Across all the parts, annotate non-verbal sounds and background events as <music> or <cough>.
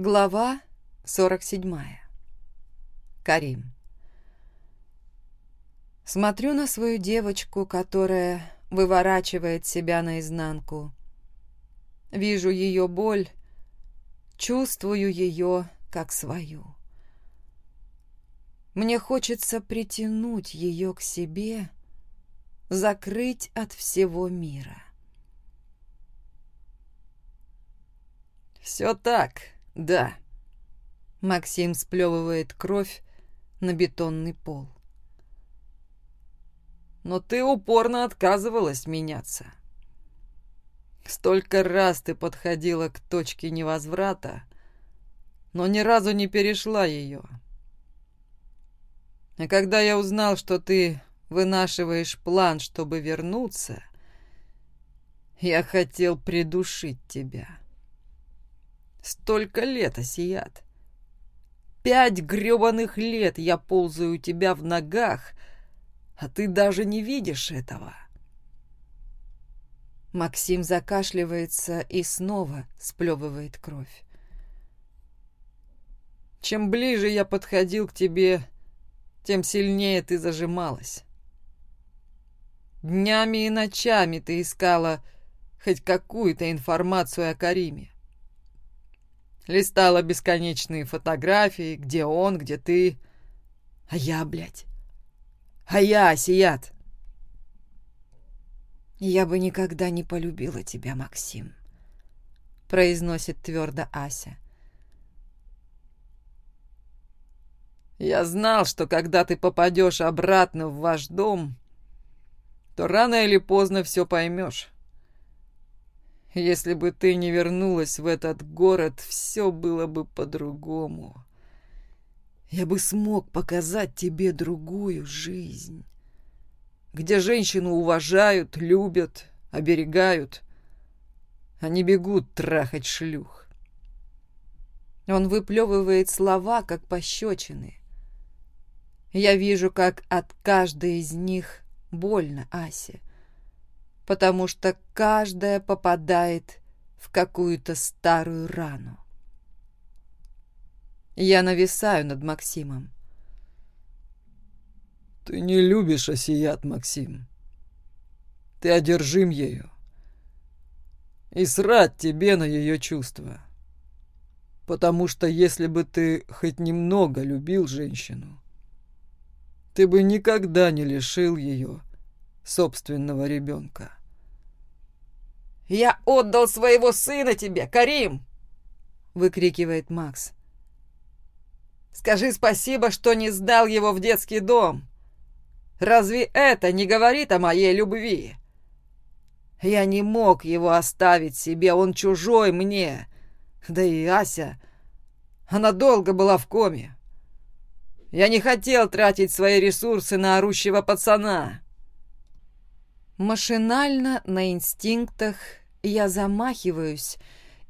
Глава 47. Карим. Смотрю на свою девочку, которая выворачивает себя наизнанку. Вижу ее боль, чувствую ее как свою. Мне хочется притянуть ее к себе, закрыть от всего мира. «Все так», «Да». Максим сплевывает кровь на бетонный пол. «Но ты упорно отказывалась меняться. Столько раз ты подходила к точке невозврата, но ни разу не перешла ее. А когда я узнал, что ты вынашиваешь план, чтобы вернуться, я хотел придушить тебя». Столько лет осият. Пять грёбаных лет я ползаю у тебя в ногах, а ты даже не видишь этого. Максим закашливается и снова сплёвывает кровь. Чем ближе я подходил к тебе, тем сильнее ты зажималась. Днями и ночами ты искала хоть какую-то информацию о Кариме. Листала бесконечные фотографии, где он, где ты. А я, блядь. А я, Асият. «Я бы никогда не полюбила тебя, Максим», — произносит твердо Ася. «Я знал, что когда ты попадешь обратно в ваш дом, то рано или поздно все поймешь. Если бы ты не вернулась в этот город, все было бы по-другому. Я бы смог показать тебе другую жизнь, где женщину уважают, любят, оберегают, а не бегут трахать шлюх. Он выплевывает слова, как пощечины. Я вижу, как от каждой из них больно Асе потому что каждая попадает в какую-то старую рану. Я нависаю над Максимом. «Ты не любишь осият, Максим. Ты одержим ею. И срать тебе на ее чувства. Потому что если бы ты хоть немного любил женщину, ты бы никогда не лишил ее собственного ребенка». «Я отдал своего сына тебе, Карим!» — выкрикивает Макс. «Скажи спасибо, что не сдал его в детский дом. Разве это не говорит о моей любви? Я не мог его оставить себе, он чужой мне. Да и Ася, она долго была в коме. Я не хотел тратить свои ресурсы на орущего пацана». Машинально, на инстинктах я замахиваюсь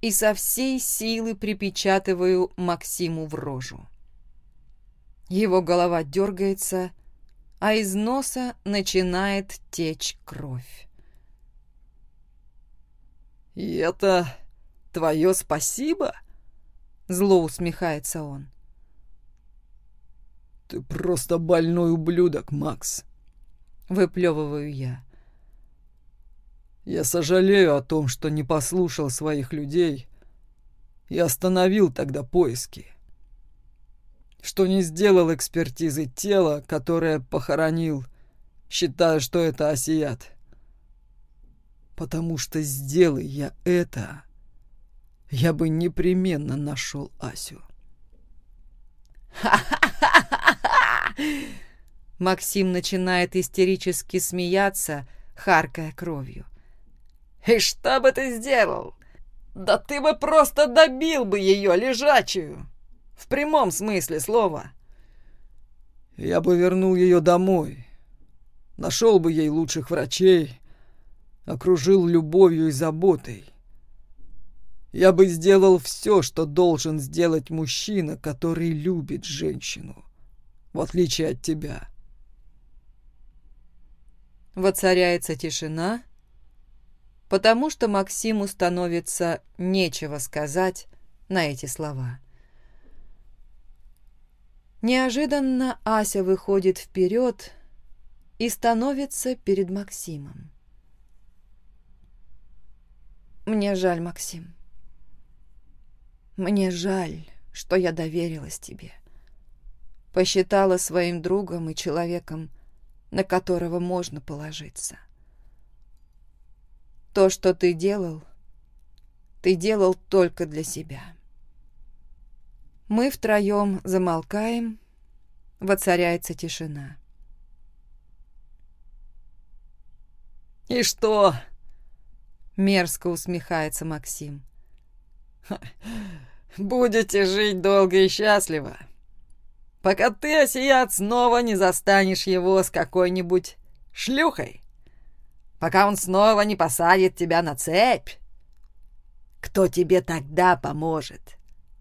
и со всей силы припечатываю Максиму в рожу. Его голова дергается, а из носа начинает течь кровь. «И это твое спасибо?» Зло усмехается он. «Ты просто Я сожалею о том, что не послушал своих людей и остановил тогда поиски. Что не сделал экспертизы тела, которое похоронил, считая, что это осият. Потому что сделай я это, я бы непременно нашел Асю. Максим начинает истерически смеяться, харкая кровью. И что бы ты сделал. Да ты бы просто добил бы ее лежачую. В прямом смысле слова. Я бы вернул ее домой. Нашел бы ей лучших врачей. Окружил любовью и заботой. Я бы сделал все, что должен сделать мужчина, который любит женщину. В отличие от тебя. Воцаряется тишина, потому что Максиму становится нечего сказать на эти слова. Неожиданно Ася выходит вперед и становится перед Максимом. «Мне жаль, Максим. Мне жаль, что я доверилась тебе. Посчитала своим другом и человеком, на которого можно положиться. То, что ты делал, ты делал только для себя. Мы втроем замолкаем, воцаряется тишина. «И что?» — мерзко усмехается Максим. <laughs> «Будете жить долго и счастливо, пока ты, осият, снова не застанешь его с какой-нибудь шлюхой». пока он снова не посадит тебя на цепь, кто тебе тогда поможет?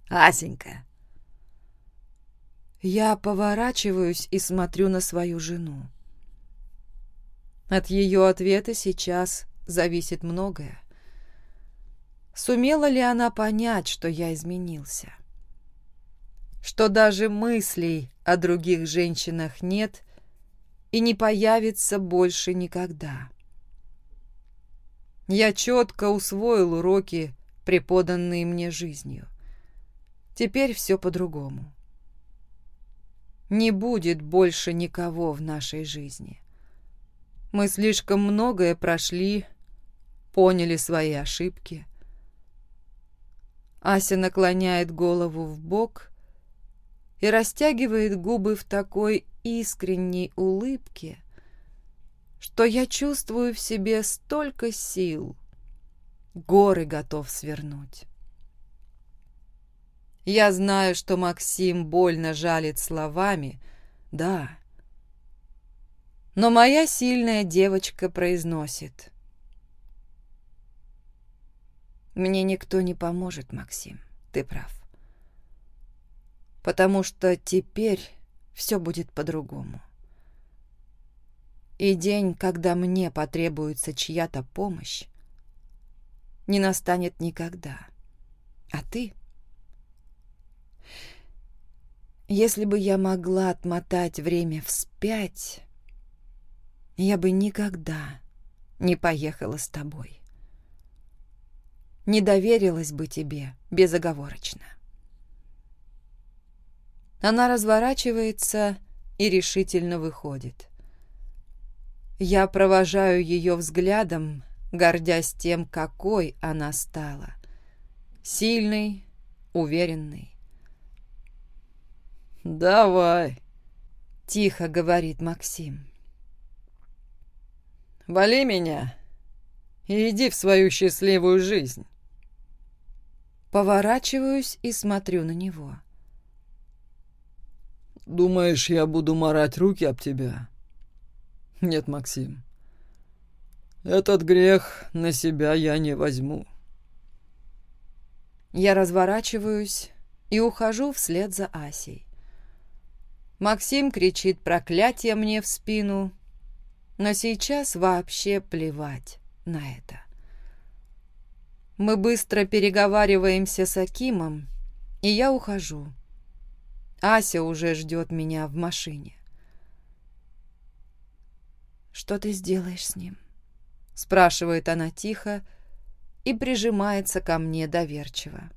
Асенька. Я поворачиваюсь и смотрю на свою жену. От ее ответа сейчас зависит многое. Сумела ли она понять, что я изменился? Что даже мыслей о других женщинах нет и не появится больше никогда. Я четко усвоил уроки преподанные мне жизнью. Теперь все по-другому. Не будет больше никого в нашей жизни. Мы слишком многое прошли, поняли свои ошибки. Ася наклоняет голову в бок и растягивает губы в такой искренней улыбке, что я чувствую в себе столько сил, горы готов свернуть. Я знаю, что Максим больно жалит словами, да. Но моя сильная девочка произносит. Мне никто не поможет, Максим, ты прав. Потому что теперь все будет по-другому. и день, когда мне потребуется чья-то помощь, не настанет никогда. А ты? Если бы я могла отмотать время вспять, я бы никогда не поехала с тобой. Не доверилась бы тебе безоговорочно. Она разворачивается и решительно выходит. Я провожаю ее взглядом, гордясь тем, какой она стала. Сильной, уверенной. «Давай», — тихо говорит Максим. «Вали меня и иди в свою Нет, Максим. Этот грех на себя я не возьму. Я разворачиваюсь и ухожу вслед за Асей. Максим кричит проклятие мне в спину, но сейчас вообще плевать на это. Мы быстро переговариваемся с Акимом, и я ухожу. Ася уже ждет меня в машине. «Что ты сделаешь с ним?» спрашивает она тихо и прижимается ко мне доверчиво.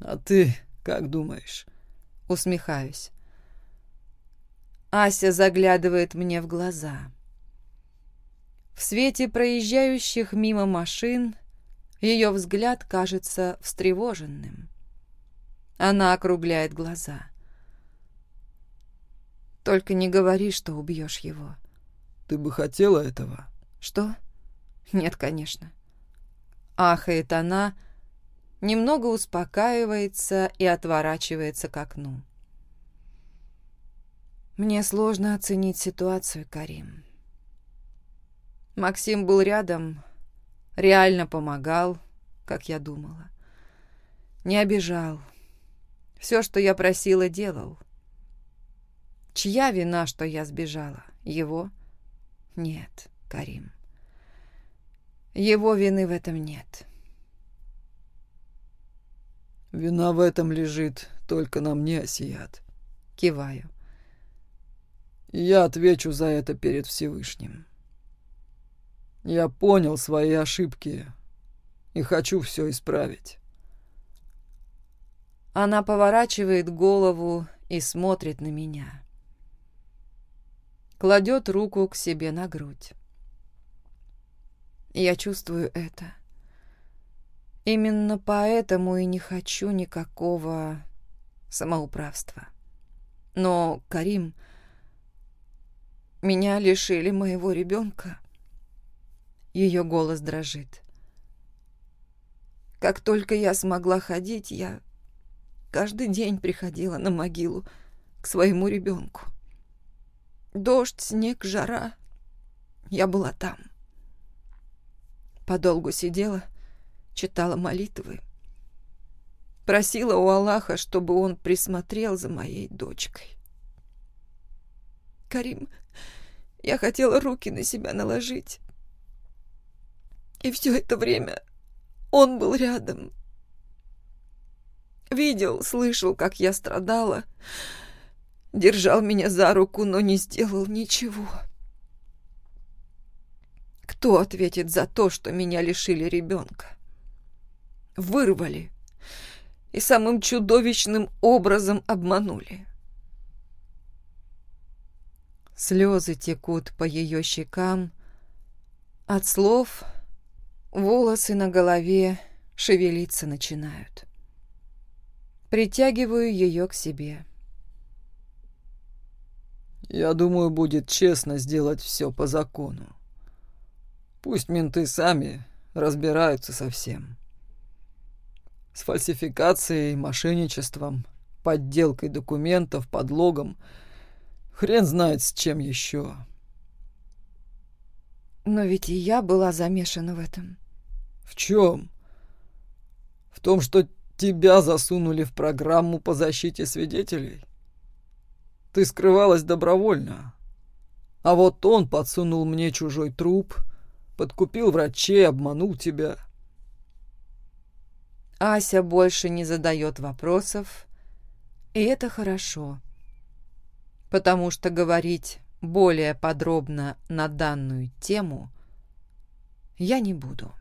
«А ты как думаешь?» Усмехаюсь. Ася заглядывает мне в глаза. В свете проезжающих мимо машин ее взгляд кажется Только не говори, что убьешь его. Ты бы хотела этого? Что? Нет, конечно. Ахает она, немного успокаивается и отворачивается к окну. Мне сложно оценить ситуацию, Карим. Максим был рядом, реально помогал, как я думала. Не обижал. Все, что я просила, делал. — Чья вина, что я сбежала? Его? Нет, Карим. Его вины в этом нет. Вина в этом лежит только на мне, Асият. Киваю. я отвечу за это перед Всевышним. Я понял свои ошибки и хочу все исправить. Она поворачивает голову и смотрит на меня. кладет руку к себе на грудь. Я чувствую это. Именно поэтому и не хочу никакого самоуправства. Но, Карим, меня лишили моего ребенка. Ее голос дрожит. Как только я смогла ходить, я каждый день приходила на могилу к своему ребенку. Дождь, снег, жара. Я была там. Подолгу сидела, читала молитвы. Просила у Аллаха, чтобы он присмотрел за моей дочкой. Карим, я хотела руки на себя наложить. И все это время он был рядом. Видел, слышал, как я страдала. держал меня за руку, но не сделал ничего. Кто ответит за то, что меня лишили ребенка? Вырвали и самым чудовищным образом обманули. Слезы текут по ее щекам. От слов волосы на голове шевелиться начинают. Притягиваю ее к себе. — я думаю, будет честно сделать все по закону. Пусть менты сами разбираются со всем. С фальсификацией, мошенничеством, подделкой документов, подлогом. Хрен знает с чем еще. Но ведь и я была замешана в этом. В чем? В том, что тебя засунули в программу по защите свидетелей? Ты скрывалась добровольно. А вот он подсунул мне чужой труп, подкупил врачей, обманул тебя. Ася больше не задает вопросов, и это хорошо, потому что говорить более подробно на данную тему я не буду.